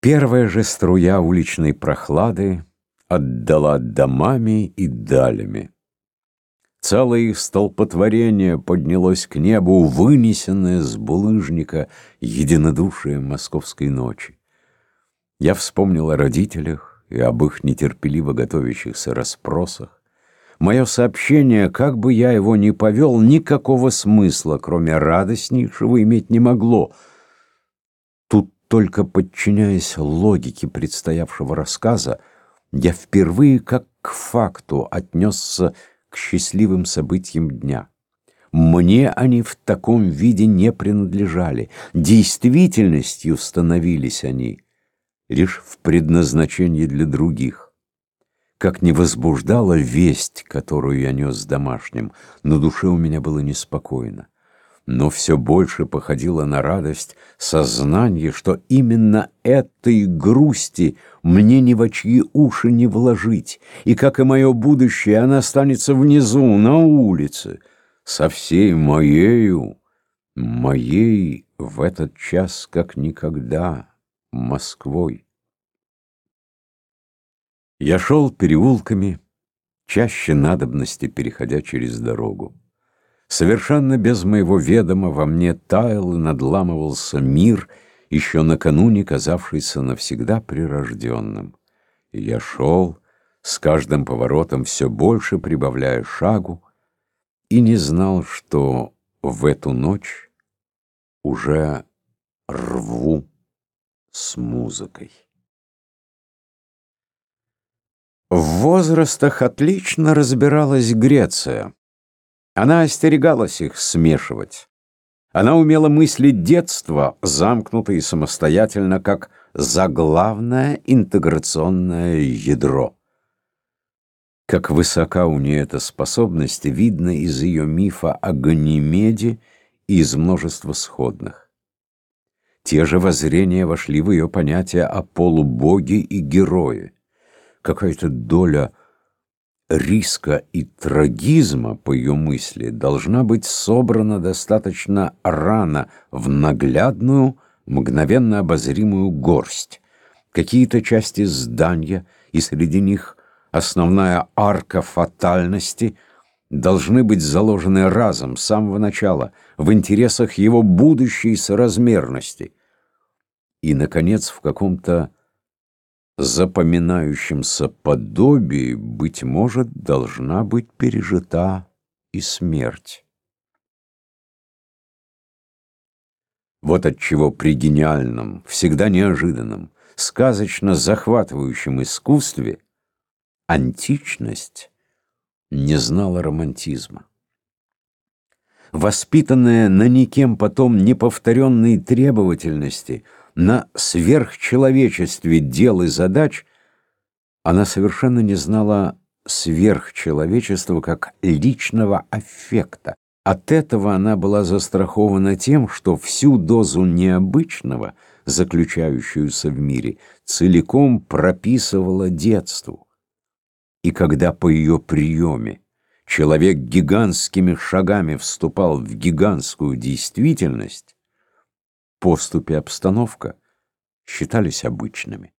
Первая же струя уличной прохлады отдала домами и далями. Целое столпотворение поднялось к небу, вынесенное с булыжника единодушие московской ночи. Я вспомнил о родителях и об их нетерпеливо готовящихся расспросах. Мое сообщение, как бы я его ни повел, никакого смысла, кроме радостнейшего, иметь не могло — только подчиняясь логике предстоявшего рассказа, я впервые как к факту отнесся к счастливым событиям дня. Мне они в таком виде не принадлежали, действительностью становились они лишь в предназначении для других. Как не возбуждала весть, которую я нес домашним, на душе у меня было неспокойно но все больше походило на радость сознание, что именно этой грусти мне ни в чьи уши не вложить, и, как и мое будущее, она останется внизу, на улице, со всей моею, моей в этот час как никогда Москвой. Я шел переулками, чаще надобности переходя через дорогу. Совершенно без моего ведома во мне таял и надламывался мир, еще накануне казавшийся навсегда прирожденным. И я шел, с каждым поворотом все больше прибавляя шагу, и не знал, что в эту ночь уже рву с музыкой. В возрастах отлично разбиралась Греция. Она остерегалась их смешивать. Она умела мыслить детство, замкнуто и самостоятельно, как заглавное интеграционное ядро. Как высока у нее эта способность, видно из ее мифа о Ганимеде и из множества сходных. Те же воззрения вошли в ее понятие о полубоге и герое. Какая-то доля риска и трагизма, по ее мысли, должна быть собрана достаточно рано в наглядную, мгновенно обозримую горсть. Какие-то части здания, и среди них основная арка фатальности, должны быть заложены разом, с самого начала, в интересах его будущей соразмерности. И, наконец, в каком-то запоминающемся подобии, быть может, должна быть пережита и смерть. Вот отчего при гениальном, всегда неожиданном, сказочно захватывающем искусстве античность не знала романтизма. Воспитанная на никем потом неповторенной требовательности – на сверхчеловечестве дел и задач, она совершенно не знала сверхчеловечества как личного аффекта. От этого она была застрахована тем, что всю дозу необычного, заключающуюся в мире, целиком прописывала детству. И когда по ее приеме человек гигантскими шагами вступал в гигантскую действительность, поступи обстановка считались обычными.